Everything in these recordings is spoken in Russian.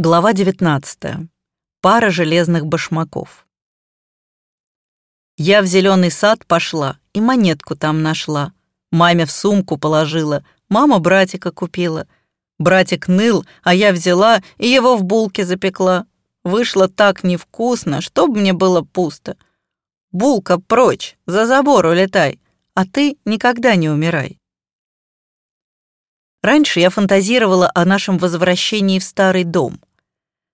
Глава 19. Пара железных башмаков. Я в зеленый сад пошла и монетку там нашла. Маме в сумку положила, мама братика купила. Братик ныл, а я взяла и его в булке запекла. Вышло так невкусно, чтоб мне было пусто. Булка прочь, за забор улетай, а ты никогда не умирай. Раньше я фантазировала о нашем возвращении в старый дом.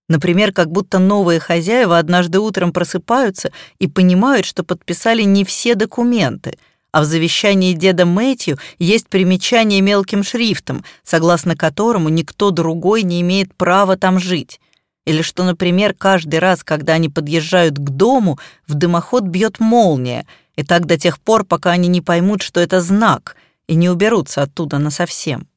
Например, как будто новые хозяева однажды утром просыпаются и понимают, что подписали не все документы, а в завещании деда Мэтью есть примечание мелким шрифтом, согласно которому никто другой не имеет права там жить. Или что, например, каждый раз, когда они подъезжают к дому, в дымоход бьет молния, и так до тех пор, пока они не поймут, что это знак, и не уберутся оттуда насовсем.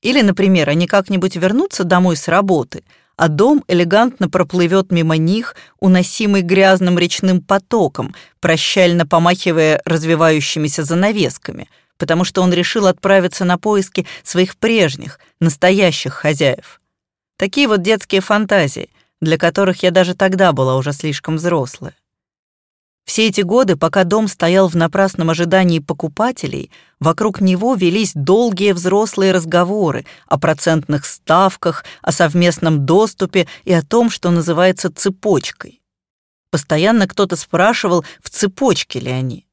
Или, например, они как-нибудь вернутся домой с работы — а дом элегантно проплывет мимо них, уносимый грязным речным потоком, прощально помахивая развивающимися занавесками, потому что он решил отправиться на поиски своих прежних, настоящих хозяев. Такие вот детские фантазии, для которых я даже тогда была уже слишком взрослая. Все эти годы, пока дом стоял в напрасном ожидании покупателей, вокруг него велись долгие взрослые разговоры о процентных ставках, о совместном доступе и о том, что называется цепочкой. Постоянно кто-то спрашивал, в цепочке ли они.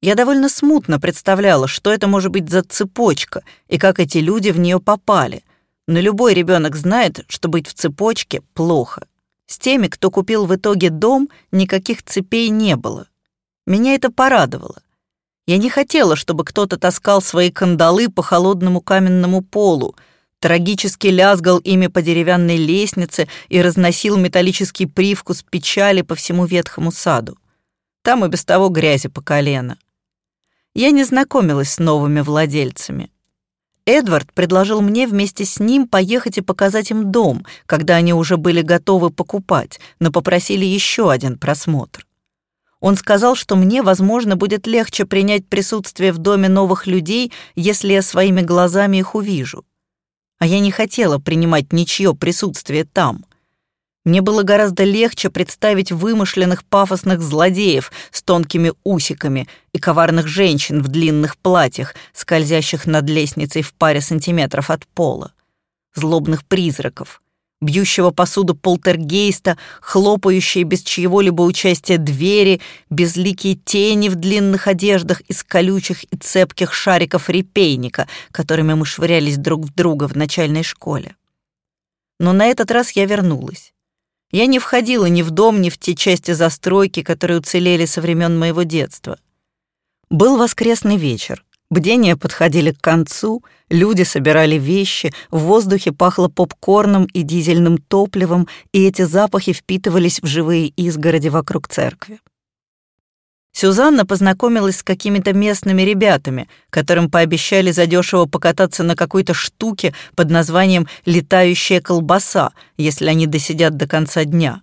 Я довольно смутно представляла, что это может быть за цепочка и как эти люди в нее попали, но любой ребенок знает, что быть в цепочке плохо. С теми, кто купил в итоге дом, никаких цепей не было. Меня это порадовало. Я не хотела, чтобы кто-то таскал свои кандалы по холодному каменному полу, трагически лязгал ими по деревянной лестнице и разносил металлический привкус печали по всему ветхому саду. Там и без того грязи по колено. Я не знакомилась с новыми владельцами. Эдвард предложил мне вместе с ним поехать и показать им дом, когда они уже были готовы покупать, но попросили еще один просмотр. Он сказал, что мне, возможно, будет легче принять присутствие в доме новых людей, если я своими глазами их увижу. А я не хотела принимать ничье присутствие там. Мне было гораздо легче представить вымышленных пафосных злодеев с тонкими усиками и коварных женщин в длинных платьях, скользящих над лестницей в паре сантиметров от пола. Злобных призраков, бьющего посуду полтергейста, хлопающие без чьего-либо участия двери, безликие тени в длинных одеждах из колючих и цепких шариков репейника, которыми мы швырялись друг в друга в начальной школе. Но на этот раз я вернулась. Я не входила ни в дом, ни в те части застройки, которые уцелели со времен моего детства. Был воскресный вечер. Бдения подходили к концу, люди собирали вещи, в воздухе пахло попкорном и дизельным топливом, и эти запахи впитывались в живые изгороди вокруг церкви. Сюзанна познакомилась с какими-то местными ребятами, которым пообещали задешево покататься на какой-то штуке под названием «летающая колбаса», если они досидят до конца дня.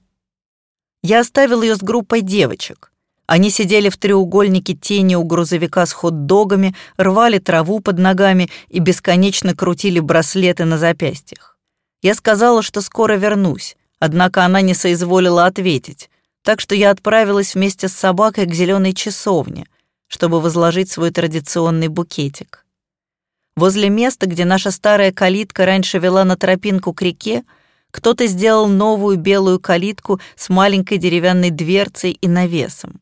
Я оставил ее с группой девочек. Они сидели в треугольнике тени у грузовика с хот-догами, рвали траву под ногами и бесконечно крутили браслеты на запястьях. Я сказала, что скоро вернусь, однако она не соизволила ответить так что я отправилась вместе с собакой к зеленой часовне, чтобы возложить свой традиционный букетик. Возле места, где наша старая калитка раньше вела на тропинку к реке, кто-то сделал новую белую калитку с маленькой деревянной дверцей и навесом.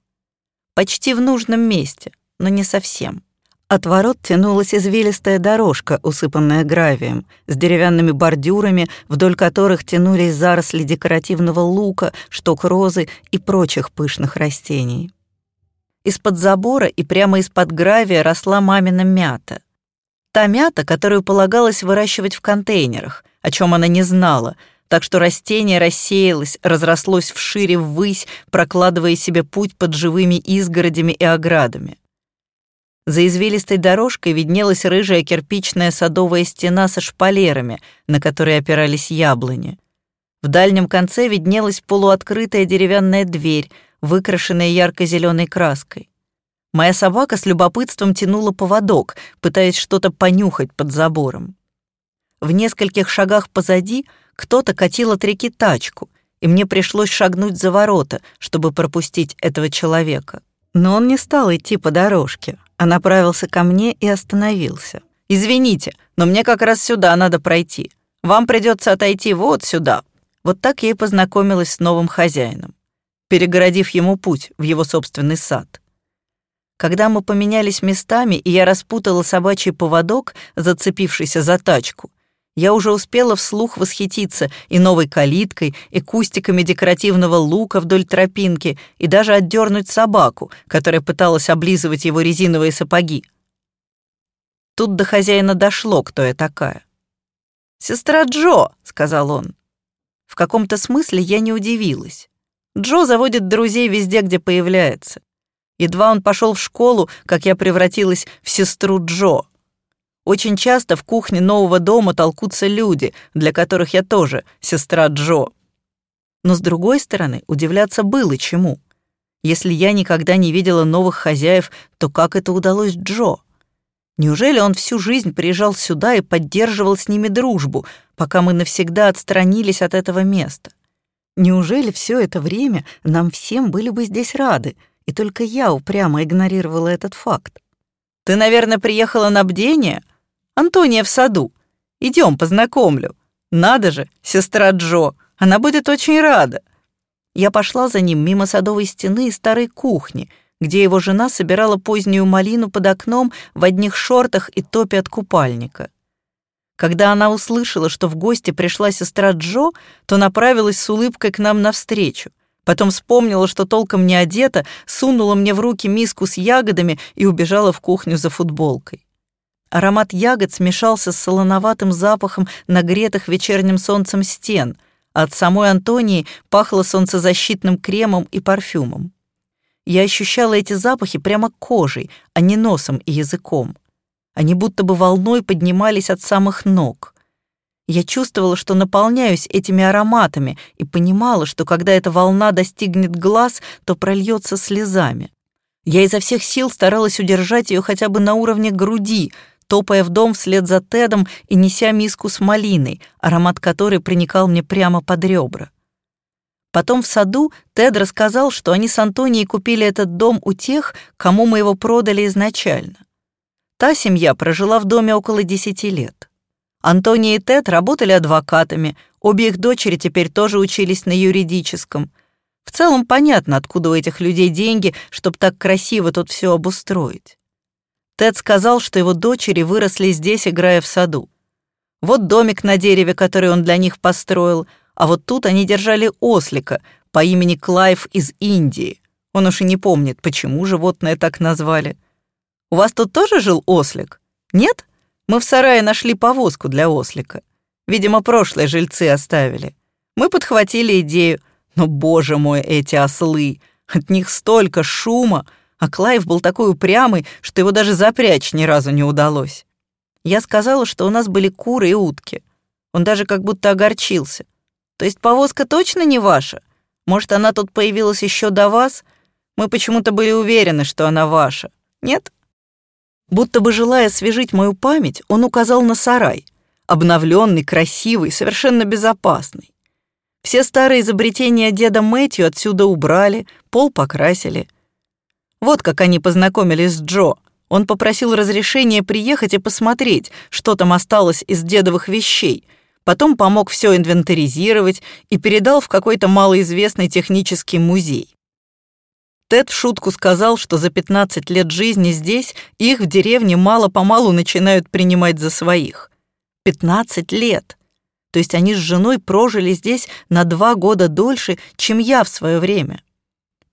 Почти в нужном месте, но не совсем. От ворот тянулась извилистая дорожка, усыпанная гравием, с деревянными бордюрами, вдоль которых тянулись заросли декоративного лука, шток розы и прочих пышных растений. Из-под забора и прямо из-под гравия росла мамина мята. Та мята, которую полагалось выращивать в контейнерах, о чем она не знала, так что растение рассеялось, разрослось вшире ввысь, прокладывая себе путь под живыми изгородями и оградами. За извилистой дорожкой виднелась рыжая кирпичная садовая стена со шпалерами, на которые опирались яблони. В дальнем конце виднелась полуоткрытая деревянная дверь, выкрашенная ярко-зеленой краской. Моя собака с любопытством тянула поводок, пытаясь что-то понюхать под забором. В нескольких шагах позади кто-то катил от реки тачку, и мне пришлось шагнуть за ворота, чтобы пропустить этого человека. Но он не стал идти по дорожке, а направился ко мне и остановился. «Извините, но мне как раз сюда надо пройти. Вам придется отойти вот сюда». Вот так я и познакомилась с новым хозяином, перегородив ему путь в его собственный сад. Когда мы поменялись местами, и я распутала собачий поводок, зацепившийся за тачку, я уже успела вслух восхититься и новой калиткой, и кустиками декоративного лука вдоль тропинки, и даже отдернуть собаку, которая пыталась облизывать его резиновые сапоги. Тут до хозяина дошло, кто я такая. «Сестра Джо», — сказал он. В каком-то смысле я не удивилась. Джо заводит друзей везде, где появляется. Едва он пошел в школу, как я превратилась в сестру Джо. Очень часто в кухне нового дома толкутся люди, для которых я тоже сестра Джо. Но с другой стороны, удивляться было чему. Если я никогда не видела новых хозяев, то как это удалось Джо? Неужели он всю жизнь приезжал сюда и поддерживал с ними дружбу, пока мы навсегда отстранились от этого места? Неужели все это время нам всем были бы здесь рады, и только я упрямо игнорировала этот факт? «Ты, наверное, приехала на бдение?» Антония в саду. Идем, познакомлю. Надо же, сестра Джо, она будет очень рада». Я пошла за ним мимо садовой стены и старой кухни, где его жена собирала позднюю малину под окном в одних шортах и топе от купальника. Когда она услышала, что в гости пришла сестра Джо, то направилась с улыбкой к нам навстречу. Потом вспомнила, что толком не одета, сунула мне в руки миску с ягодами и убежала в кухню за футболкой. Аромат ягод смешался с солоноватым запахом нагретых вечерним солнцем стен, от самой Антонии пахло солнцезащитным кремом и парфюмом. Я ощущала эти запахи прямо кожей, а не носом и языком. Они будто бы волной поднимались от самых ног. Я чувствовала, что наполняюсь этими ароматами и понимала, что когда эта волна достигнет глаз, то прольется слезами. Я изо всех сил старалась удержать ее хотя бы на уровне груди, топая в дом вслед за Тедом и неся миску с малиной, аромат которой проникал мне прямо под ребра. Потом в саду Тед рассказал, что они с Антонией купили этот дом у тех, кому мы его продали изначально. Та семья прожила в доме около десяти лет. Антония и Тед работали адвокатами, обе их дочери теперь тоже учились на юридическом. В целом понятно, откуда у этих людей деньги, чтобы так красиво тут все обустроить. Тед сказал, что его дочери выросли здесь, играя в саду. Вот домик на дереве, который он для них построил, а вот тут они держали ослика по имени Клайв из Индии. Он уж и не помнит, почему животное так назвали. «У вас тут тоже жил ослик? Нет? Мы в сарае нашли повозку для ослика. Видимо, прошлые жильцы оставили. Мы подхватили идею. Но, боже мой, эти ослы! От них столько шума! А Клайв был такой упрямый, что его даже запрячь ни разу не удалось. Я сказала, что у нас были куры и утки. Он даже как будто огорчился. То есть повозка точно не ваша? Может, она тут появилась еще до вас? Мы почему-то были уверены, что она ваша. Нет? Будто бы желая освежить мою память, он указал на сарай. Обновленный, красивый, совершенно безопасный. Все старые изобретения деда Мэтью отсюда убрали, пол покрасили — вот как они познакомились с Джо. Он попросил разрешения приехать и посмотреть, что там осталось из дедовых вещей. Потом помог все инвентаризировать и передал в какой-то малоизвестный технический музей. Тед в шутку сказал, что за 15 лет жизни здесь их в деревне мало-помалу начинают принимать за своих. 15 лет! То есть они с женой прожили здесь на два года дольше, чем я в свое время.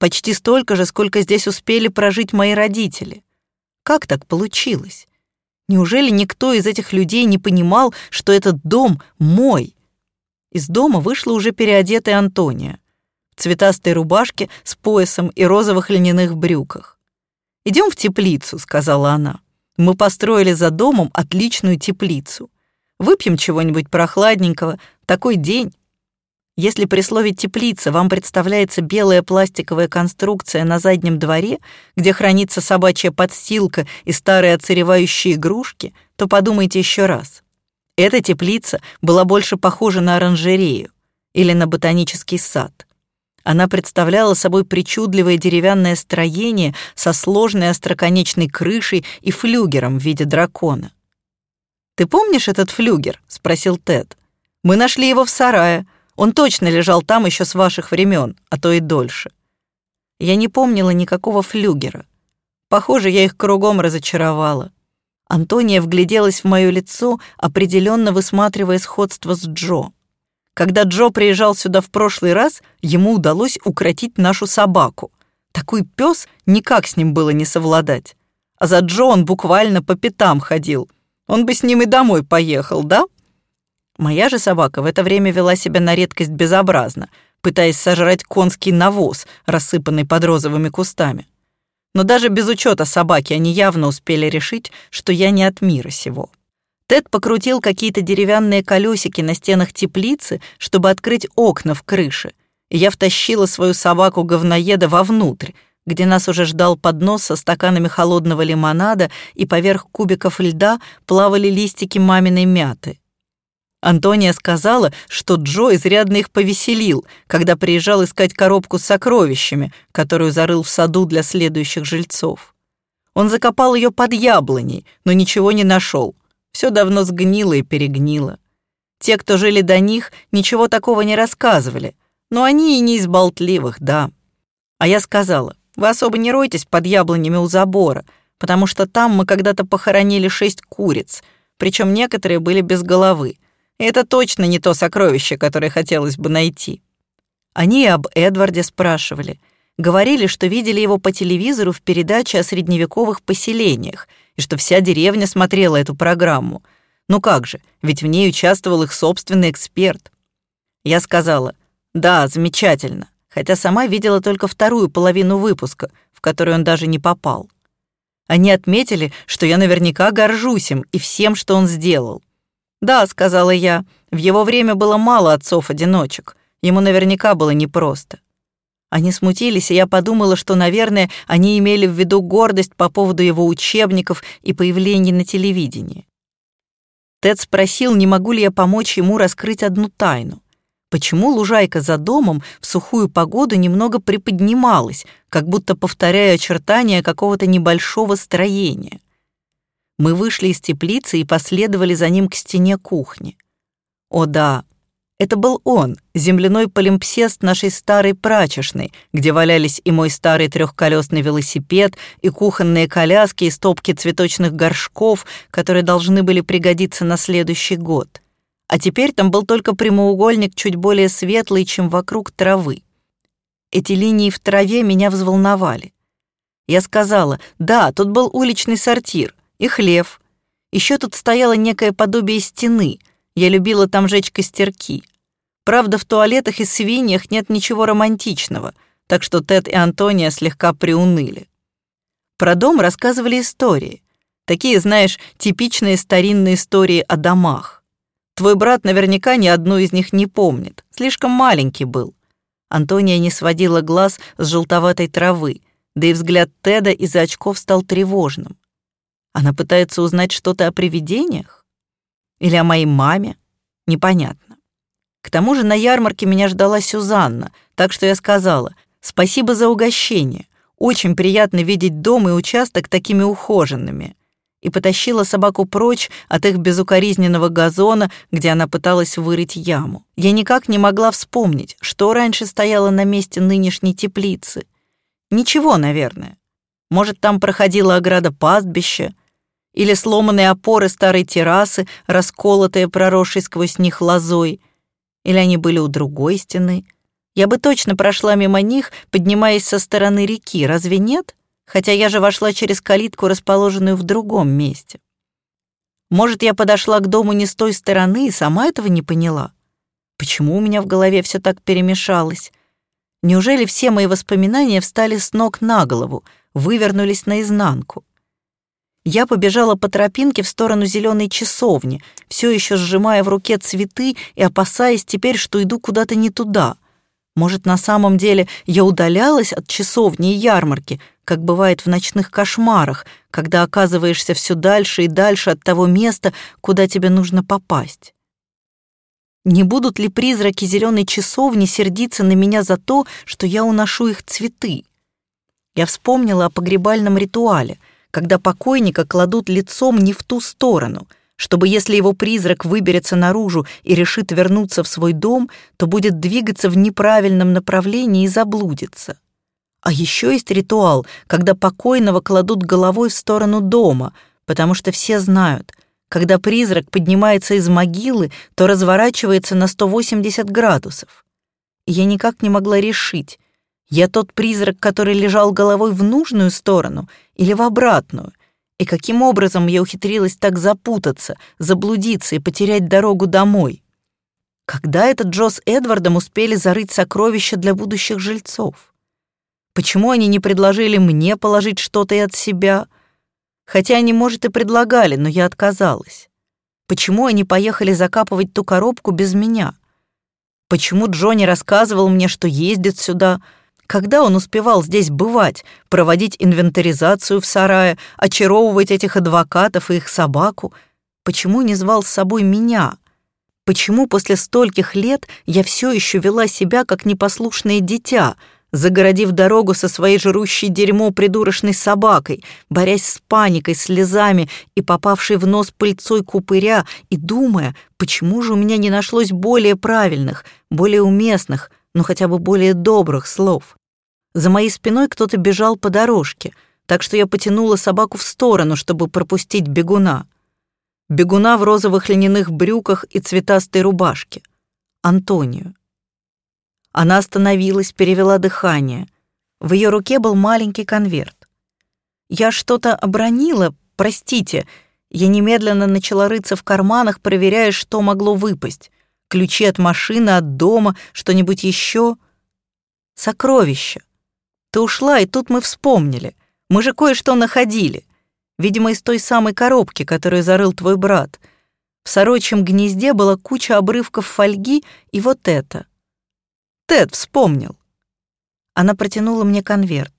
Почти столько же, сколько здесь успели прожить мои родители. Как так получилось? Неужели никто из этих людей не понимал, что этот дом мой? Из дома вышла уже переодетая Антония. В цветастой рубашке с поясом и розовых льняных брюках. «Идем в теплицу», — сказала она. «Мы построили за домом отличную теплицу. Выпьем чего-нибудь прохладненького. Такой день». Если при слове «теплица» вам представляется белая пластиковая конструкция на заднем дворе, где хранится собачья подстилка и старые отсыревающие игрушки, то подумайте еще раз. Эта теплица была больше похожа на оранжерею или на ботанический сад. Она представляла собой причудливое деревянное строение со сложной остроконечной крышей и флюгером в виде дракона. «Ты помнишь этот флюгер?» — спросил Тед. «Мы нашли его в сарае. Он точно лежал там еще с ваших времен, а то и дольше». Я не помнила никакого флюгера. Похоже, я их кругом разочаровала. Антония вгляделась в мое лицо, определенно высматривая сходство с Джо. Когда Джо приезжал сюда в прошлый раз, ему удалось укротить нашу собаку. Такой пес никак с ним было не совладать. А за Джо он буквально по пятам ходил. Он бы с ним и домой поехал, да? Моя же собака в это время вела себя на редкость безобразно, пытаясь сожрать конский навоз, рассыпанный под розовыми кустами. Но даже без учета собаки они явно успели решить, что я не от мира сего. Тед покрутил какие-то деревянные колесики на стенах теплицы, чтобы открыть окна в крыше, я втащила свою собаку-говноеда вовнутрь, где нас уже ждал поднос со стаканами холодного лимонада, и поверх кубиков льда плавали листики маминой мяты. Антония сказала, что Джо изрядно их повеселил, когда приезжал искать коробку с сокровищами, которую зарыл в саду для следующих жильцов. Он закопал ее под яблоней, но ничего не нашел. Все давно сгнило и перегнило. Те, кто жили до них, ничего такого не рассказывали, но они и не из болтливых, да. А я сказала, вы особо не ройтесь под яблонями у забора, потому что там мы когда-то похоронили шесть куриц, причем некоторые были без головы, это точно не то сокровище, которое хотелось бы найти. Они об Эдварде спрашивали. Говорили, что видели его по телевизору в передаче о средневековых поселениях, и что вся деревня смотрела эту программу. Ну как же, ведь в ней участвовал их собственный эксперт. Я сказала, да, замечательно, хотя сама видела только вторую половину выпуска, в которую он даже не попал. Они отметили, что я наверняка горжусь им и всем, что он сделал. «Да», — сказала я, — «в его время было мало отцов-одиночек. Ему наверняка было непросто». Они смутились, и я подумала, что, наверное, они имели в виду гордость по поводу его учебников и появления на телевидении. Тед спросил, не могу ли я помочь ему раскрыть одну тайну. Почему лужайка за домом в сухую погоду немного приподнималась, как будто повторяя очертания какого-то небольшого строения? Мы вышли из теплицы и последовали за ним к стене кухни. О да, это был он, земляной полимпсест нашей старой прачечной, где валялись и мой старый трехколесный велосипед, и кухонные коляски, и стопки цветочных горшков, которые должны были пригодиться на следующий год. А теперь там был только прямоугольник чуть более светлый, чем вокруг травы. Эти линии в траве меня взволновали. Я сказала, да, тут был уличный сортир, и хлев. Еще тут стояло некое подобие стены. Я любила там жечь костерки. Правда, в туалетах и свиньях нет ничего романтичного, так что Тед и Антония слегка приуныли. Про дом рассказывали истории. Такие, знаешь, типичные старинные истории о домах. Твой брат наверняка ни одну из них не помнит. Слишком маленький был. Антония не сводила глаз с желтоватой травы, да и взгляд Теда из-за очков стал тревожным. Она пытается узнать что-то о привидениях? Или о моей маме? Непонятно. К тому же на ярмарке меня ждала Сюзанна, так что я сказала «Спасибо за угощение. Очень приятно видеть дом и участок такими ухоженными» и потащила собаку прочь от их безукоризненного газона, где она пыталась вырыть яму. Я никак не могла вспомнить, что раньше стояло на месте нынешней теплицы. Ничего, наверное. Может, там проходила ограда пастбища, или сломанные опоры старой террасы, расколотые, проросшей сквозь них лозой, или они были у другой стены. Я бы точно прошла мимо них, поднимаясь со стороны реки, разве нет? Хотя я же вошла через калитку, расположенную в другом месте. Может, я подошла к дому не с той стороны и сама этого не поняла? Почему у меня в голове все так перемешалось? Неужели все мои воспоминания встали с ног на голову, вывернулись наизнанку? Я побежала по тропинке в сторону зеленой часовни, все еще сжимая в руке цветы и опасаясь теперь, что иду куда-то не туда. Может, на самом деле я удалялась от часовни и ярмарки, как бывает в ночных кошмарах, когда оказываешься все дальше и дальше от того места, куда тебе нужно попасть. Не будут ли призраки зеленой часовни сердиться на меня за то, что я уношу их цветы? Я вспомнила о погребальном ритуале, когда покойника кладут лицом не в ту сторону, чтобы если его призрак выберется наружу и решит вернуться в свой дом, то будет двигаться в неправильном направлении и заблудится. А еще есть ритуал, когда покойного кладут головой в сторону дома, потому что все знают, когда призрак поднимается из могилы, то разворачивается на 180 градусов. Я никак не могла решить, я тот призрак, который лежал головой в нужную сторону или в обратную, и каким образом я ухитрилась так запутаться, заблудиться и потерять дорогу домой. Когда этот Джо с Эдвардом успели зарыть сокровища для будущих жильцов? Почему они не предложили мне положить что-то и от себя? Хотя они, может, и предлагали, но я отказалась. Почему они поехали закапывать ту коробку без меня? Почему Джонни рассказывал мне, что ездит сюда? Когда он успевал здесь бывать, проводить инвентаризацию в сарае, очаровывать этих адвокатов и их собаку? Почему не звал с собой меня? Почему после стольких лет я все еще вела себя как непослушное дитя — загородив дорогу со своей жрущей дерьмо придурочной собакой, борясь с паникой, слезами и попавшей в нос пыльцой купыря, и думая, почему же у меня не нашлось более правильных, более уместных, но хотя бы более добрых слов. За моей спиной кто-то бежал по дорожке, так что я потянула собаку в сторону, чтобы пропустить бегуна. Бегуна в розовых льняных брюках и цветастой рубашке. Антонию. Она остановилась, перевела дыхание. В ее руке был маленький конверт. Я что-то обронила, простите. Я немедленно начала рыться в карманах, проверяя, что могло выпасть. Ключи от машины, от дома, что-нибудь еще. Сокровища. Ты ушла, и тут мы вспомнили. Мы же кое-что находили. Видимо, из той самой коробки, которую зарыл твой брат. В сорочьем гнезде была куча обрывков фольги и вот это — Тед вспомнил. Она протянула мне конверт.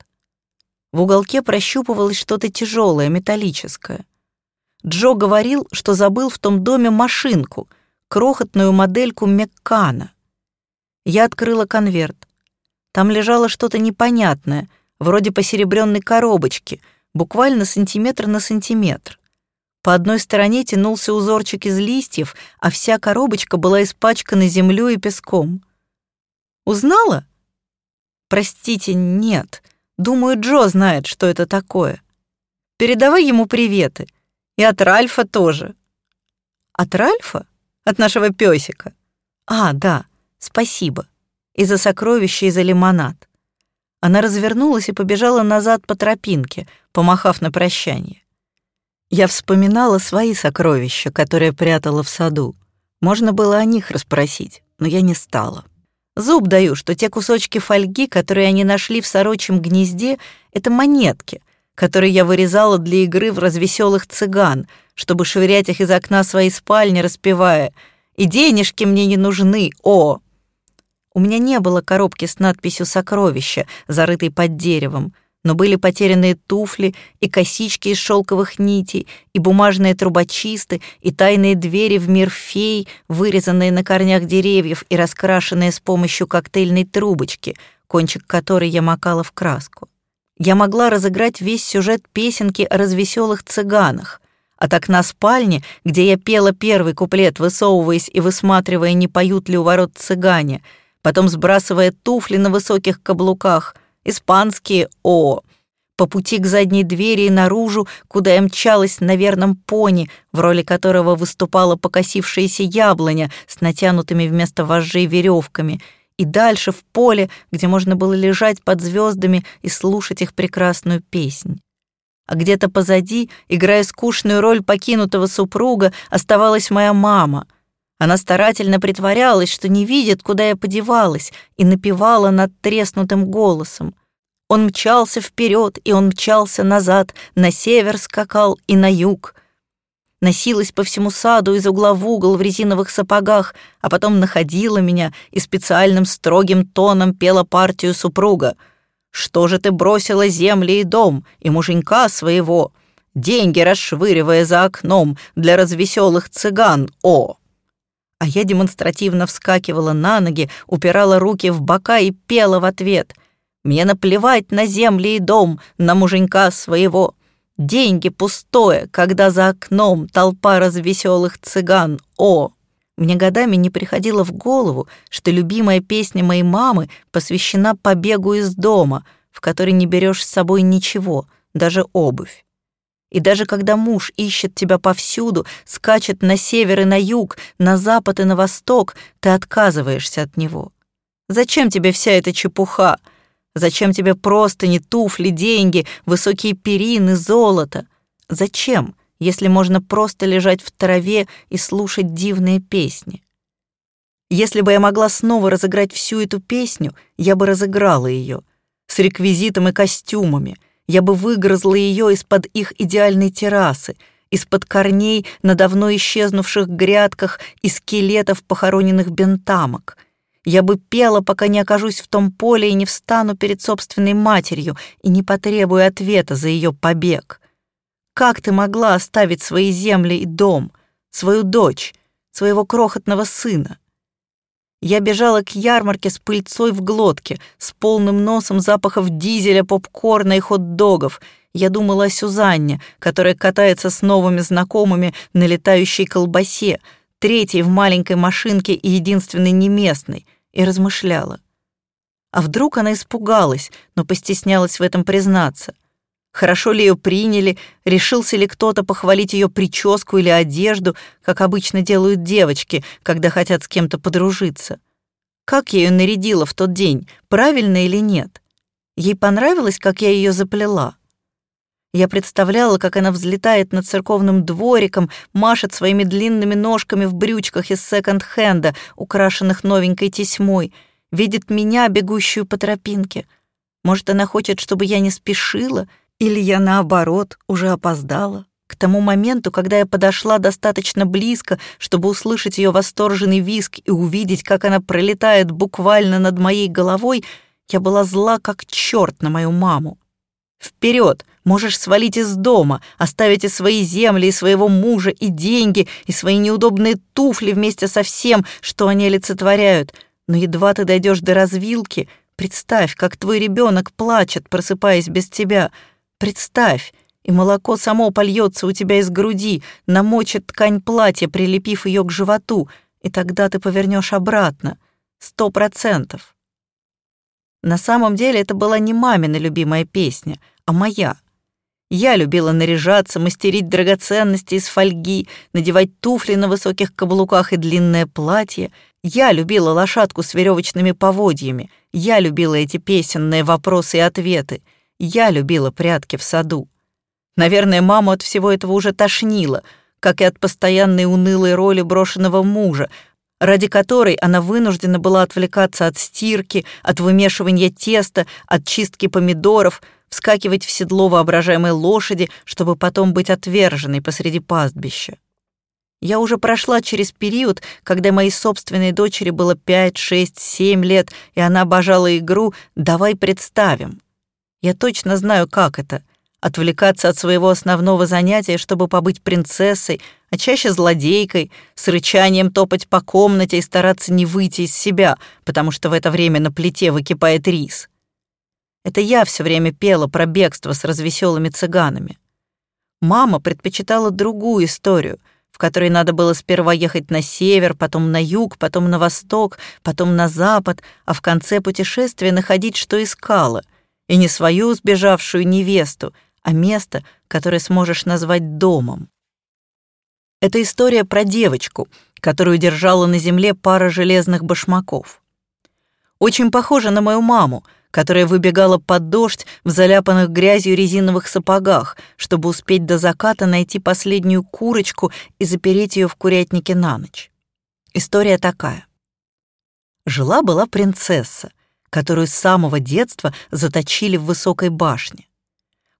В уголке прощупывалось что-то тяжелое, металлическое. Джо говорил, что забыл в том доме машинку, крохотную модельку Меккана. Я открыла конверт. Там лежало что-то непонятное, вроде посеребренной коробочки, буквально сантиметр на сантиметр. По одной стороне тянулся узорчик из листьев, а вся коробочка была испачкана землей и песком. Узнала? Простите, нет. Думаю, Джо знает, что это такое. Передавай ему приветы. И от Ральфа тоже. От Ральфа? От нашего песика. А, да, спасибо. И за сокровища, и за лимонад. Она развернулась и побежала назад по тропинке, помахав на прощание. Я вспоминала свои сокровища, которые прятала в саду. Можно было о них расспросить, но я не стала. Зуб даю, что те кусочки фольги, которые они нашли в сорочьем гнезде, это монетки, которые я вырезала для игры в развеселых цыган, чтобы швырять их из окна своей спальни, распевая «И денежки мне не нужны, о!». У меня не было коробки с надписью «Сокровища», зарытой под деревом, но были потерянные туфли и косички из шелковых нитей, и бумажные трубочисты, и тайные двери в мир фей, вырезанные на корнях деревьев и раскрашенные с помощью коктейльной трубочки, кончик которой я макала в краску. Я могла разыграть весь сюжет песенки о развеселых цыганах, от окна спальни, где я пела первый куплет, высовываясь и высматривая, не поют ли у ворот цыгане, потом сбрасывая туфли на высоких каблуках — испанские «О». По пути к задней двери и наружу, куда я мчалась на верном пони, в роли которого выступала покосившаяся яблоня с натянутыми вместо вожжей веревками, и дальше в поле, где можно было лежать под звездами и слушать их прекрасную песнь. А где-то позади, играя скучную роль покинутого супруга, оставалась моя мама — она старательно притворялась, что не видит, куда я подевалась, и напевала над треснутым голосом. Он мчался вперед, и он мчался назад, на север скакал и на юг. Носилась по всему саду из угла в угол в резиновых сапогах, а потом находила меня и специальным строгим тоном пела партию супруга. Что же ты бросила земли и дом, и муженька своего, деньги расшвыривая за окном для развеселых цыган, о!» А я демонстративно вскакивала на ноги, упирала руки в бока и пела в ответ. «Мне наплевать на земли и дом, на муженька своего. Деньги пустое, когда за окном толпа развеселых цыган, о!» Мне годами не приходило в голову, что любимая песня моей мамы посвящена побегу из дома, в который не берешь с собой ничего, даже обувь. И даже когда муж ищет тебя повсюду, скачет на север и на юг, на запад и на восток, ты отказываешься от него. Зачем тебе вся эта чепуха? Зачем тебе просто не туфли, деньги, высокие перины, золото? Зачем? Если можно просто лежать в траве и слушать дивные песни. Если бы я могла снова разыграть всю эту песню, я бы разыграла ее с реквизитом и костюмами. Я бы выгрызла ее из-под их идеальной террасы, из-под корней на давно исчезнувших грядках и скелетов похороненных бентамок. Я бы пела, пока не окажусь в том поле и не встану перед собственной матерью и не потребую ответа за ее побег. Как ты могла оставить свои земли и дом, свою дочь, своего крохотного сына? Я бежала к ярмарке с пыльцой в глотке, с полным носом запахов дизеля, попкорна и хот-догов. Я думала о Сюзанне, которая катается с новыми знакомыми на летающей колбасе, третьей в маленькой машинке и единственной неместной, и размышляла. А вдруг она испугалась, но постеснялась в этом признаться — Хорошо ли ее приняли, решился ли кто-то похвалить ее прическу или одежду, как обычно делают девочки, когда хотят с кем-то подружиться. Как я ее нарядила в тот день, правильно или нет? Ей понравилось, как я ее заплела. Я представляла, как она взлетает над церковным двориком, машет своими длинными ножками в брючках из секонд-хенда, украшенных новенькой тесьмой, видит меня, бегущую по тропинке. Может, она хочет, чтобы я не спешила — или я, наоборот, уже опоздала? К тому моменту, когда я подошла достаточно близко, чтобы услышать ее восторженный визг и увидеть, как она пролетает буквально над моей головой, я была зла как черт на мою маму. Вперед! Можешь свалить из дома, оставить и свои земли, и своего мужа, и деньги, и свои неудобные туфли вместе со всем, что они олицетворяют. Но едва ты дойдешь до развилки, представь, как твой ребенок плачет, просыпаясь без тебя — Представь, и молоко само польется у тебя из груди, намочит ткань платья, прилепив ее к животу, и тогда ты повернешь обратно. Сто процентов. На самом деле это была не мамина любимая песня, а моя. Я любила наряжаться, мастерить драгоценности из фольги, надевать туфли на высоких каблуках и длинное платье. Я любила лошадку с веревочными поводьями. Я любила эти песенные вопросы и ответы — я любила прятки в саду. Наверное, маму от всего этого уже тошнило, как и от постоянной унылой роли брошенного мужа, ради которой она вынуждена была отвлекаться от стирки, от вымешивания теста, от чистки помидоров, вскакивать в седло воображаемой лошади, чтобы потом быть отверженной посреди пастбища. Я уже прошла через период, когда моей собственной дочери было 5, 6, 7 лет, и она обожала игру «Давай представим». Я точно знаю, как это — отвлекаться от своего основного занятия, чтобы побыть принцессой, а чаще злодейкой, с рычанием топать по комнате и стараться не выйти из себя, потому что в это время на плите выкипает рис. Это я все время пела про бегство с развеселыми цыганами. Мама предпочитала другую историю, в которой надо было сперва ехать на север, потом на юг, потом на восток, потом на запад, а в конце путешествия находить, что искала — и не свою сбежавшую невесту, а место, которое сможешь назвать домом. Это история про девочку, которую держала на земле пара железных башмаков. Очень похожа на мою маму, которая выбегала под дождь в заляпанных грязью резиновых сапогах, чтобы успеть до заката найти последнюю курочку и запереть ее в курятнике на ночь. История такая. Жила-была принцесса, которую с самого детства заточили в высокой башне.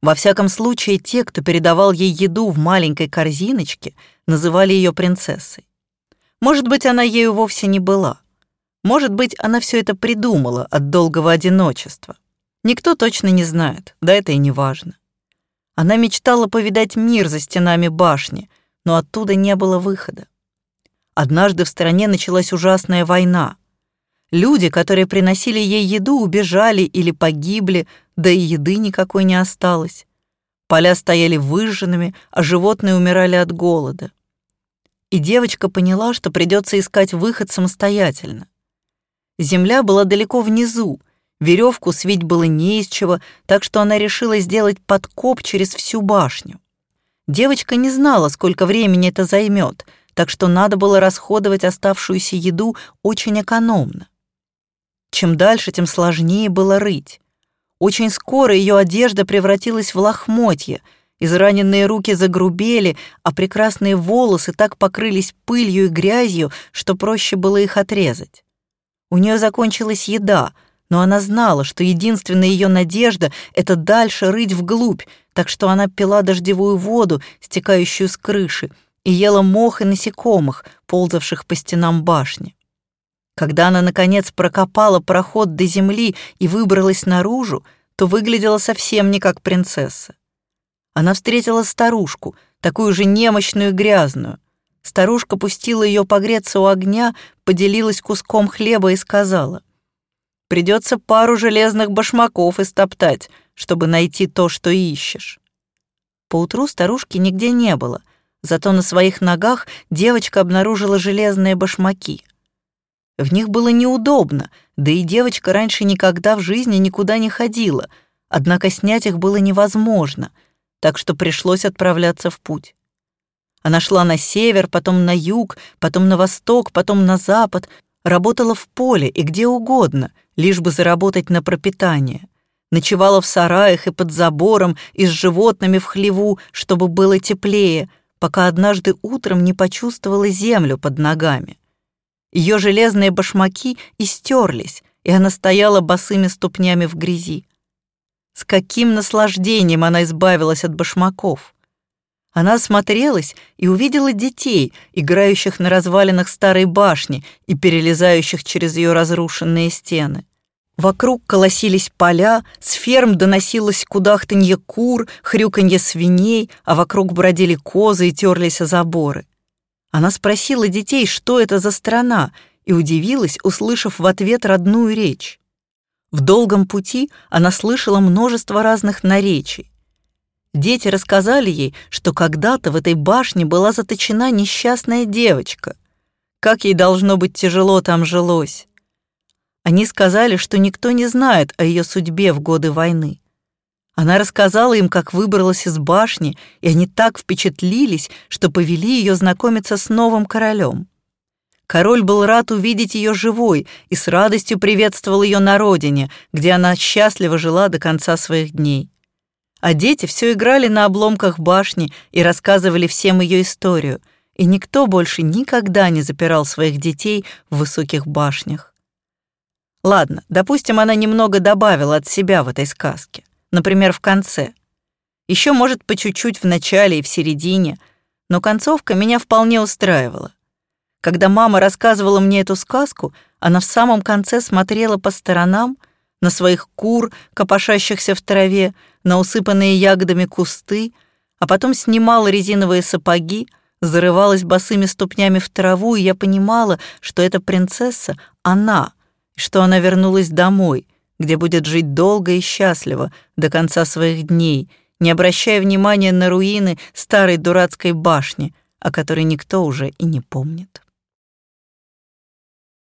Во всяком случае, те, кто передавал ей еду в маленькой корзиночке, называли ее принцессой. Может быть, она ею вовсе не была. Может быть, она все это придумала от долгого одиночества. Никто точно не знает, да это и не важно. Она мечтала повидать мир за стенами башни, но оттуда не было выхода. Однажды в стране началась ужасная война. Люди, которые приносили ей еду, убежали или погибли, да и еды никакой не осталось. Поля стояли выжженными, а животные умирали от голода. И девочка поняла, что придется искать выход самостоятельно. Земля была далеко внизу, веревку свить было не из чего, так что она решила сделать подкоп через всю башню. Девочка не знала, сколько времени это займет, так что надо было расходовать оставшуюся еду очень экономно. Чем дальше, тем сложнее было рыть. Очень скоро ее одежда превратилась в лохмотья, израненные руки загрубели, а прекрасные волосы так покрылись пылью и грязью, что проще было их отрезать. У нее закончилась еда, но она знала, что единственная ее надежда — это дальше рыть вглубь, так что она пила дождевую воду, стекающую с крыши, и ела мох и насекомых, ползавших по стенам башни. Когда она, наконец, прокопала проход до земли и выбралась наружу, то выглядела совсем не как принцесса. Она встретила старушку, такую же немощную и грязную. Старушка пустила ее погреться у огня, поделилась куском хлеба и сказала, «Придется пару железных башмаков истоптать, чтобы найти то, что ищешь». Поутру старушки нигде не было, зато на своих ногах девочка обнаружила железные башмаки — в них было неудобно, да и девочка раньше никогда в жизни никуда не ходила, однако снять их было невозможно, так что пришлось отправляться в путь. Она шла на север, потом на юг, потом на восток, потом на запад, работала в поле и где угодно, лишь бы заработать на пропитание. Ночевала в сараях и под забором, и с животными в хлеву, чтобы было теплее, пока однажды утром не почувствовала землю под ногами. Ее железные башмаки истерлись, и она стояла босыми ступнями в грязи. С каким наслаждением она избавилась от башмаков! Она осмотрелась и увидела детей, играющих на развалинах старой башни и перелезающих через ее разрушенные стены. Вокруг колосились поля, с ферм доносилось кудахтанье кур, хрюканье свиней, а вокруг бродили козы и терлись о заборы. Она спросила детей, что это за страна, и удивилась, услышав в ответ родную речь. В долгом пути она слышала множество разных наречий. Дети рассказали ей, что когда-то в этой башне была заточена несчастная девочка. Как ей должно быть тяжело там жилось. Они сказали, что никто не знает о ее судьбе в годы войны. Она рассказала им, как выбралась из башни, и они так впечатлились, что повели ее знакомиться с новым королем. Король был рад увидеть ее живой и с радостью приветствовал ее на родине, где она счастливо жила до конца своих дней. А дети все играли на обломках башни и рассказывали всем ее историю, и никто больше никогда не запирал своих детей в высоких башнях. Ладно, допустим, она немного добавила от себя в этой сказке например, в конце. Еще, может, по чуть-чуть в начале и в середине, но концовка меня вполне устраивала. Когда мама рассказывала мне эту сказку, она в самом конце смотрела по сторонам, на своих кур, копошащихся в траве, на усыпанные ягодами кусты, а потом снимала резиновые сапоги, зарывалась босыми ступнями в траву, и я понимала, что эта принцесса — она, что она вернулась домой — где будет жить долго и счастливо до конца своих дней, не обращая внимания на руины старой дурацкой башни, о которой никто уже и не помнит.